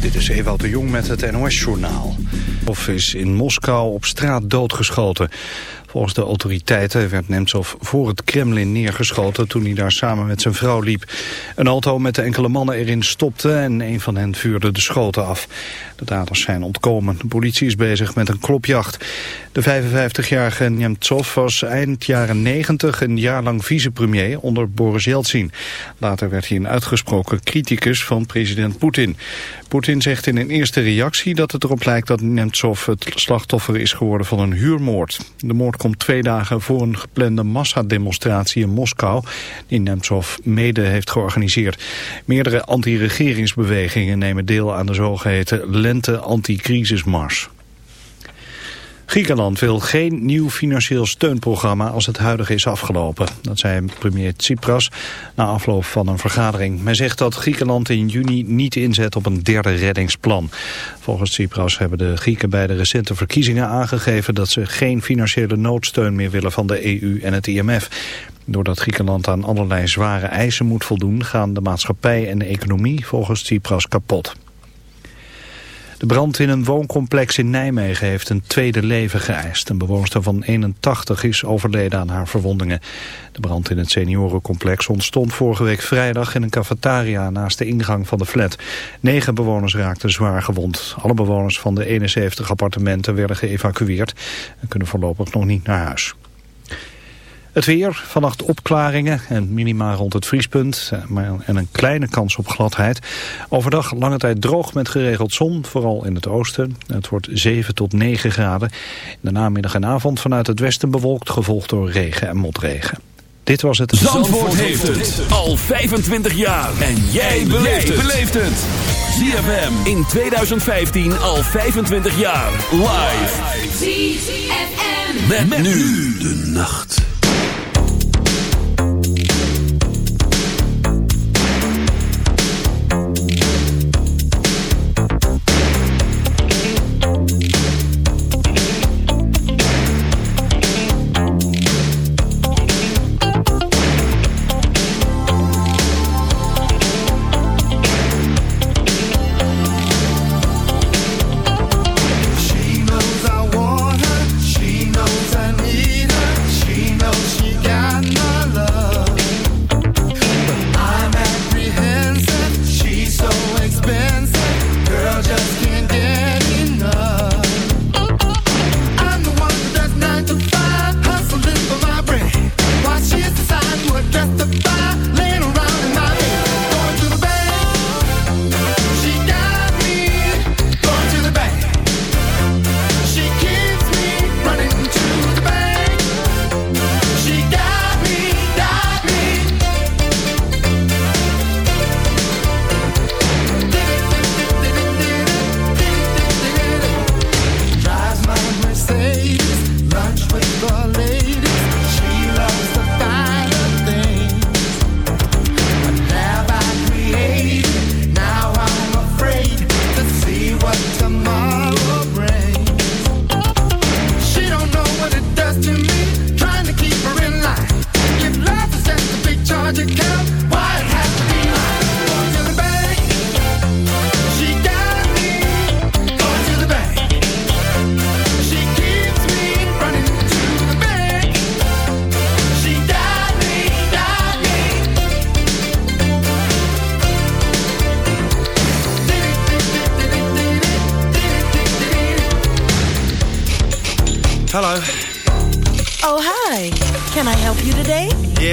Dit is Ewout de Jong met het NOS-journaal. Of is in Moskou op straat doodgeschoten. Volgens de autoriteiten werd Nemtsov voor het Kremlin neergeschoten toen hij daar samen met zijn vrouw liep. Een auto met enkele mannen erin stopte en een van hen vuurde de schoten af. De daders zijn ontkomen. De politie is bezig met een klopjacht. De 55-jarige Nemtsov was eind jaren 90 een jaar lang vicepremier onder Boris Yeltsin. Later werd hij een uitgesproken criticus van president Poetin. Poetin zegt in een eerste reactie dat het erop lijkt dat Nemtsov het slachtoffer is geworden van een huurmoord. De moord komt twee dagen voor een geplande massademonstratie in Moskou die Nemtsov mede heeft georganiseerd. Meerdere anti-regeringsbewegingen nemen deel aan de zogeheten lente-anticrisismars. Griekenland wil geen nieuw financieel steunprogramma als het huidige is afgelopen. Dat zei premier Tsipras na afloop van een vergadering. Men zegt dat Griekenland in juni niet inzet op een derde reddingsplan. Volgens Tsipras hebben de Grieken bij de recente verkiezingen aangegeven... dat ze geen financiële noodsteun meer willen van de EU en het IMF. Doordat Griekenland aan allerlei zware eisen moet voldoen... gaan de maatschappij en de economie volgens Tsipras kapot. De brand in een wooncomplex in Nijmegen heeft een tweede leven geëist. Een bewoonster van 81 is overleden aan haar verwondingen. De brand in het seniorencomplex ontstond vorige week vrijdag in een cafetaria naast de ingang van de flat. Negen bewoners raakten zwaar gewond. Alle bewoners van de 71 appartementen werden geëvacueerd en kunnen voorlopig nog niet naar huis. Het weer, vannacht opklaringen en minima rond het vriespunt eh, en een kleine kans op gladheid. Overdag lange tijd droog met geregeld zon, vooral in het oosten. Het wordt 7 tot 9 graden. In de namiddag en avond vanuit het westen bewolkt, gevolgd door regen en motregen. Dit was het... Zandvoort, Zandvoort heeft het al 25 jaar. En jij beleeft het. ZFM in 2015 al 25 jaar. Live. ZFM. met nu de nacht.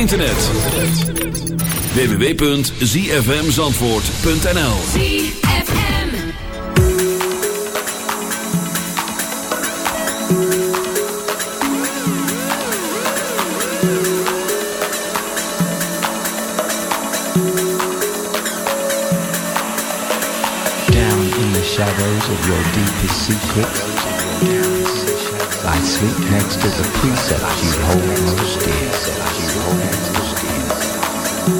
Internet. www.zfmzandvoort.nl Down in the shadows of your deepest secrets, I sleep next to the precepts you hold most dear.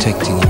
Protecting you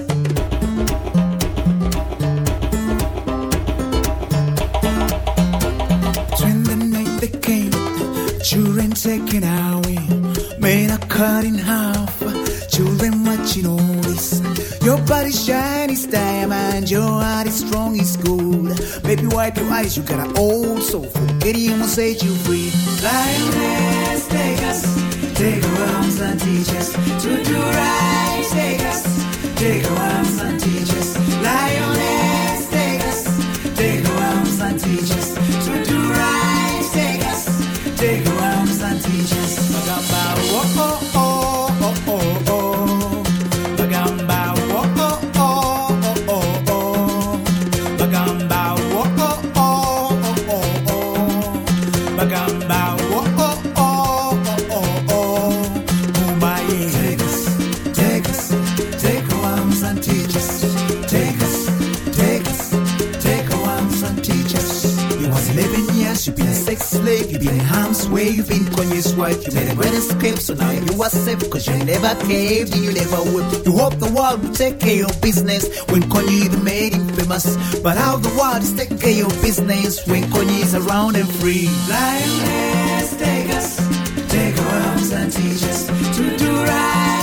Strong. Baby, wipe your eyes, you got an old soul. Forget him will set you free. Lioness, take us, take our arms and teach us to do right. Take us, take our arms and teach us. Lioness, take us, take our arms and teach us way, you've been Kanye's wife, you made a great escape, so now you are safe, cause you never caved and you never would. You hope the world will take care of business when Kanye even made him famous. But how the world is taking care of your business when Kanye is around and free. Lioness, take us, take our arms and teach us to do right.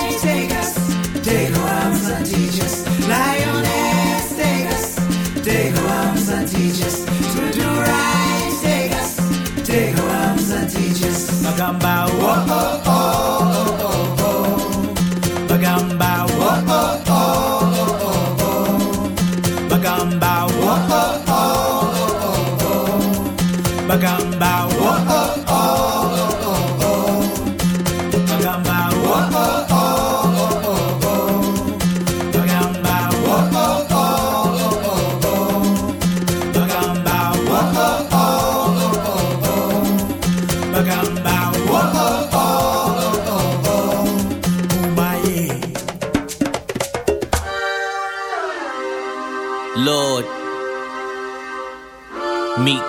Bagamba,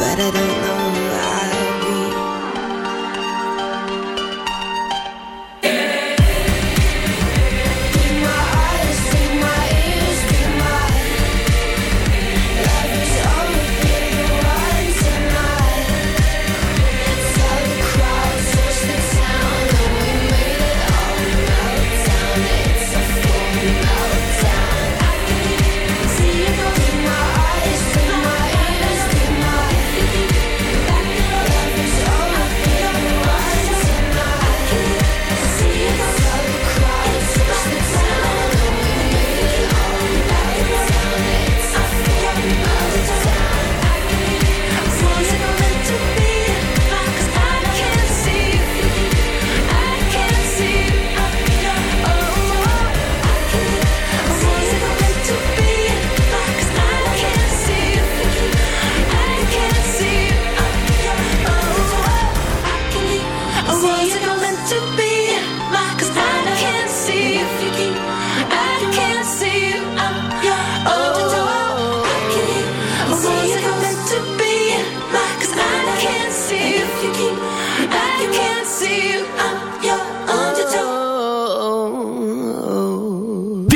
but I don't know.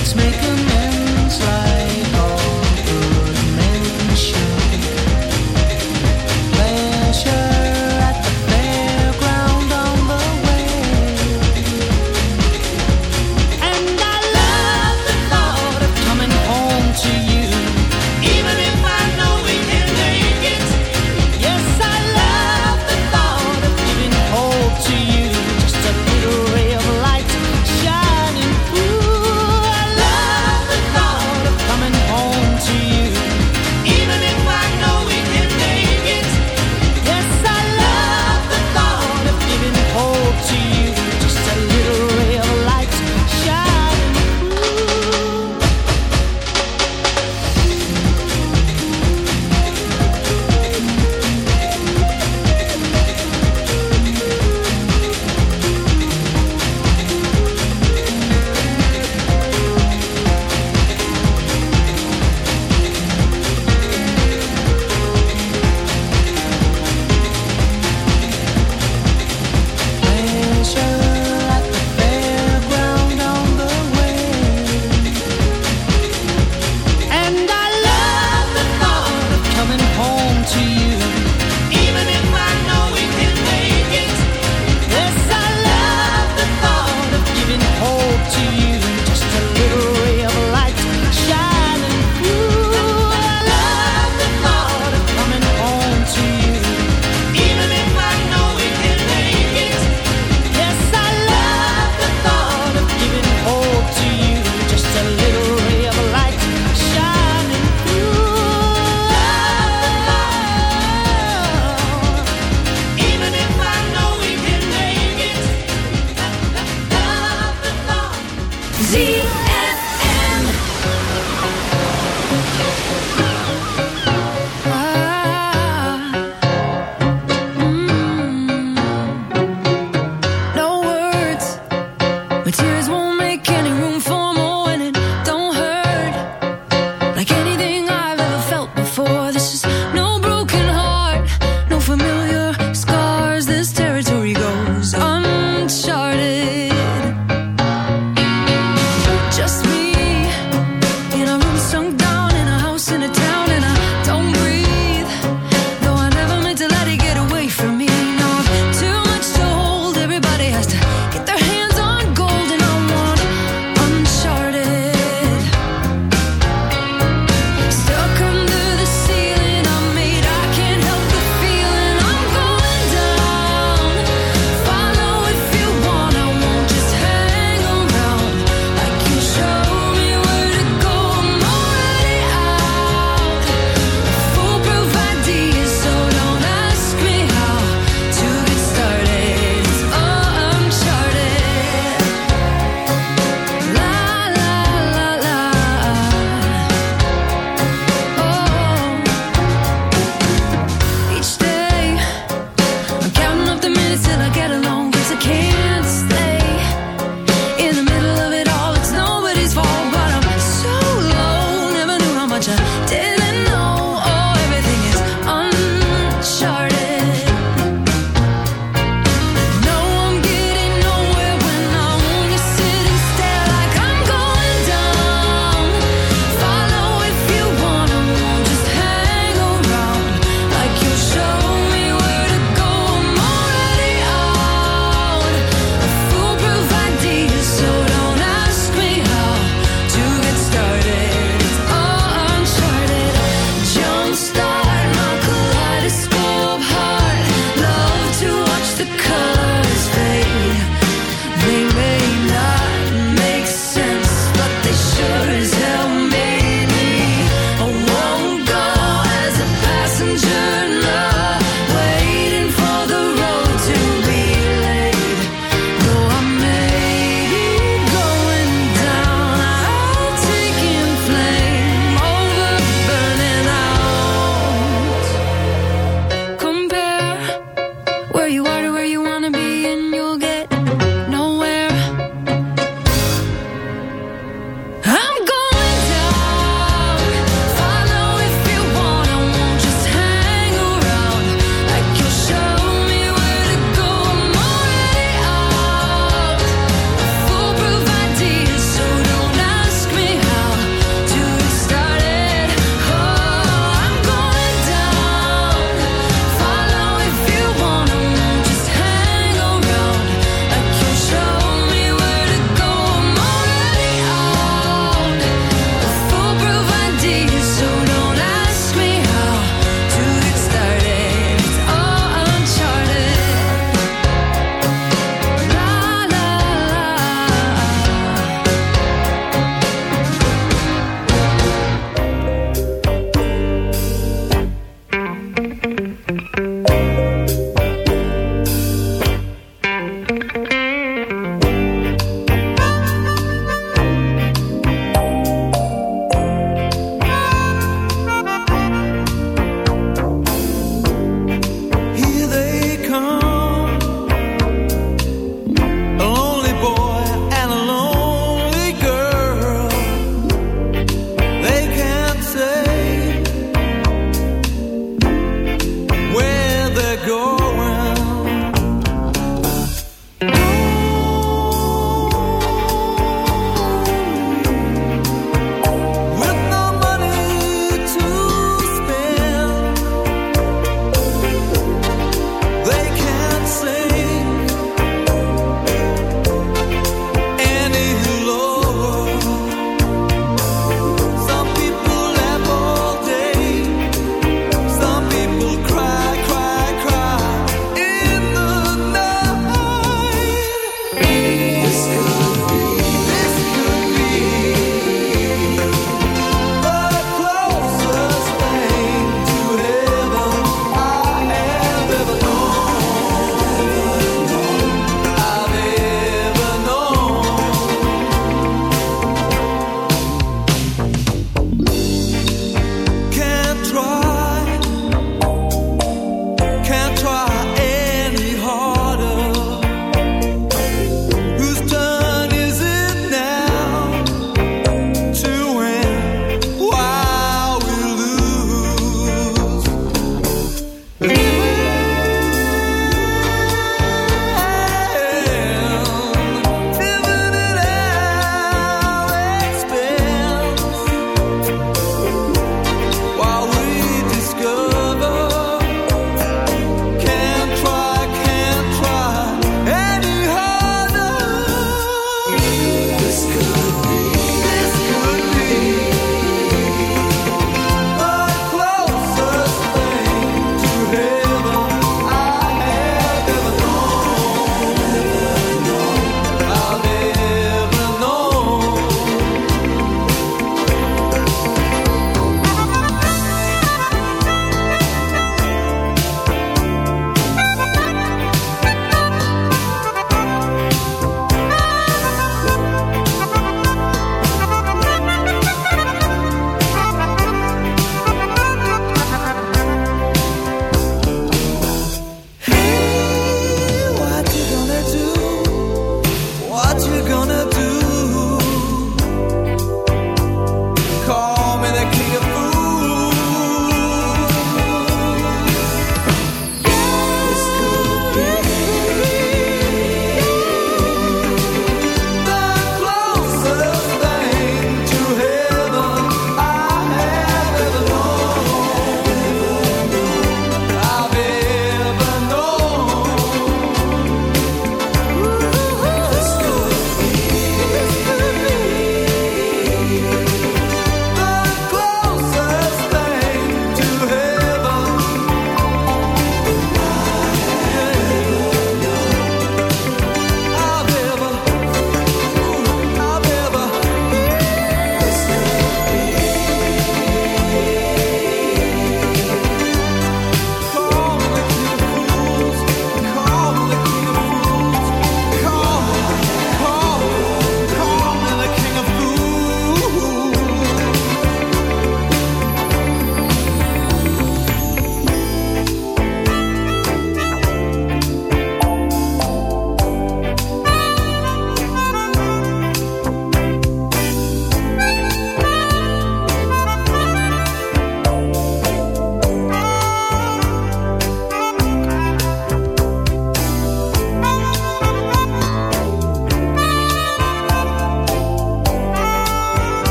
Let's make amends like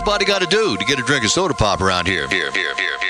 What's Buddy got to do to get a drink of soda pop around here? Here, here, here, here.